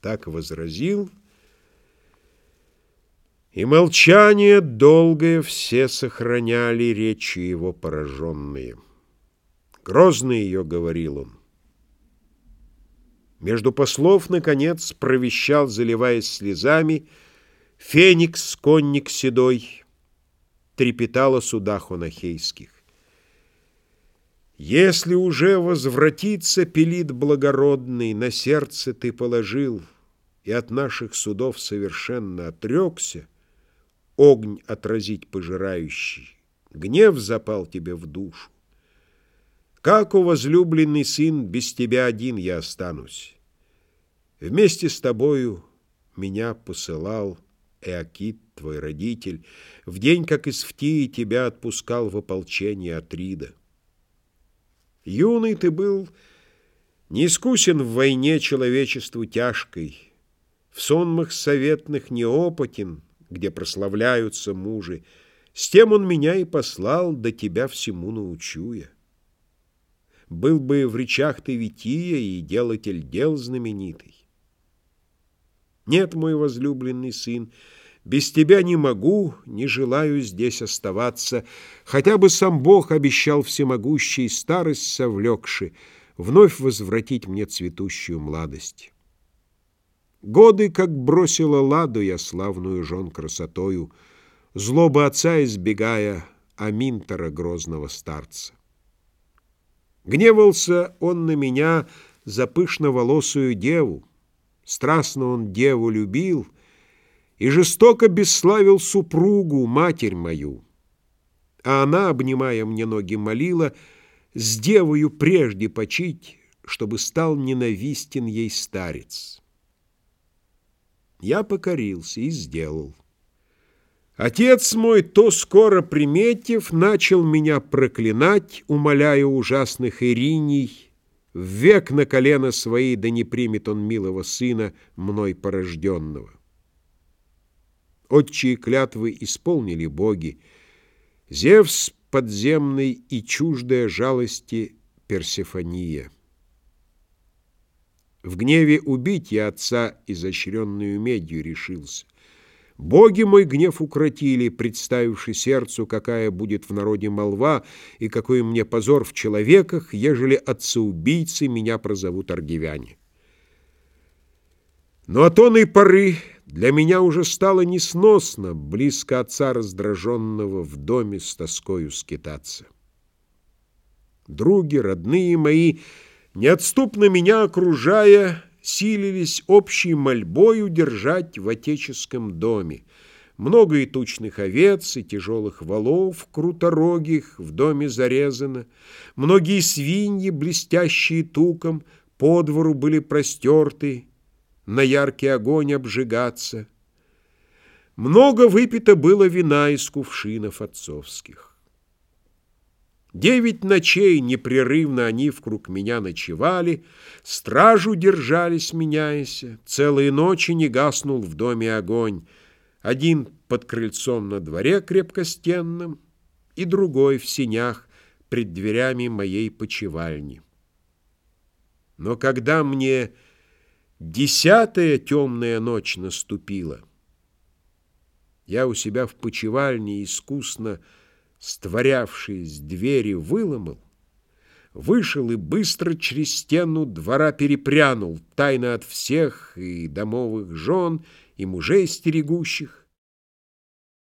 Так возразил, и молчание долгое все сохраняли речи его пораженные. Грозно ее говорил он. Между послов, наконец, провещал, заливаясь слезами, Феникс, конник седой, трепетал о судах онахейских. Если уже возвратиться пелит благородный, На сердце ты положил И от наших судов совершенно отрекся, Огонь отразить пожирающий, Гнев запал тебе в душу. Как, у возлюбленный сын, без тебя один я останусь? Вместе с тобою меня посылал Эакит, твой родитель, В день, как из Фтии тебя отпускал в ополчение Атрида. Юный ты был, не искусен в войне человечеству тяжкой, В сонмах советных неопытен, где прославляются мужи, С тем он меня и послал, да тебя всему научу я. Был бы в речах ты Вития и делатель дел знаменитый. Нет, мой возлюбленный сын, без тебя не могу, не желаю здесь оставаться. Хотя бы сам Бог обещал всемогущий, старость совлекши, Вновь возвратить мне цветущую младость. Годы, как бросила ладу я славную жен красотою, Злобы отца избегая, Аминтора грозного старца. Гневался он на меня за пышноволосую деву, Страстно он деву любил — и жестоко бесславил супругу, матерь мою. А она, обнимая мне ноги, молила с девою прежде почить, чтобы стал ненавистен ей старец. Я покорился и сделал. Отец мой, то скоро приметив, начал меня проклинать, умоляя ужасных ириней, век на колено свои, да не примет он милого сына, мной порожденного. Отчие клятвы исполнили боги. Зевс подземный и чуждая жалости Персефония. В гневе убить я отца изощренную медью решился. Боги мой гнев укротили, представивши сердцу, какая будет в народе молва и какой мне позор в человеках, ежели отца-убийцы меня прозовут аргивяне. Но от оной поры для меня уже стало несносно близко отца раздраженного в доме с тоскою скитаться. Други, родные мои, неотступно меня окружая, силились общей мольбой удержать в отеческом доме. Много и тучных овец, и тяжелых валов, круторогих, в доме зарезано. Многие свиньи, блестящие туком, по двору были простерты, на яркий огонь обжигаться. Много выпито было вина из кувшинов отцовских. Девять ночей непрерывно они вкруг меня ночевали, Стражу держались, меняясь, Целые ночи не гаснул в доме огонь, Один под крыльцом на дворе крепкостенном И другой в синях пред дверями моей почевальни. Но когда мне Десятая темная ночь наступила. Я у себя в почевальне искусно створявшись двери выломал, Вышел и быстро через стену двора перепрянул, Тайно от всех и домовых жен, и мужей стерегущих.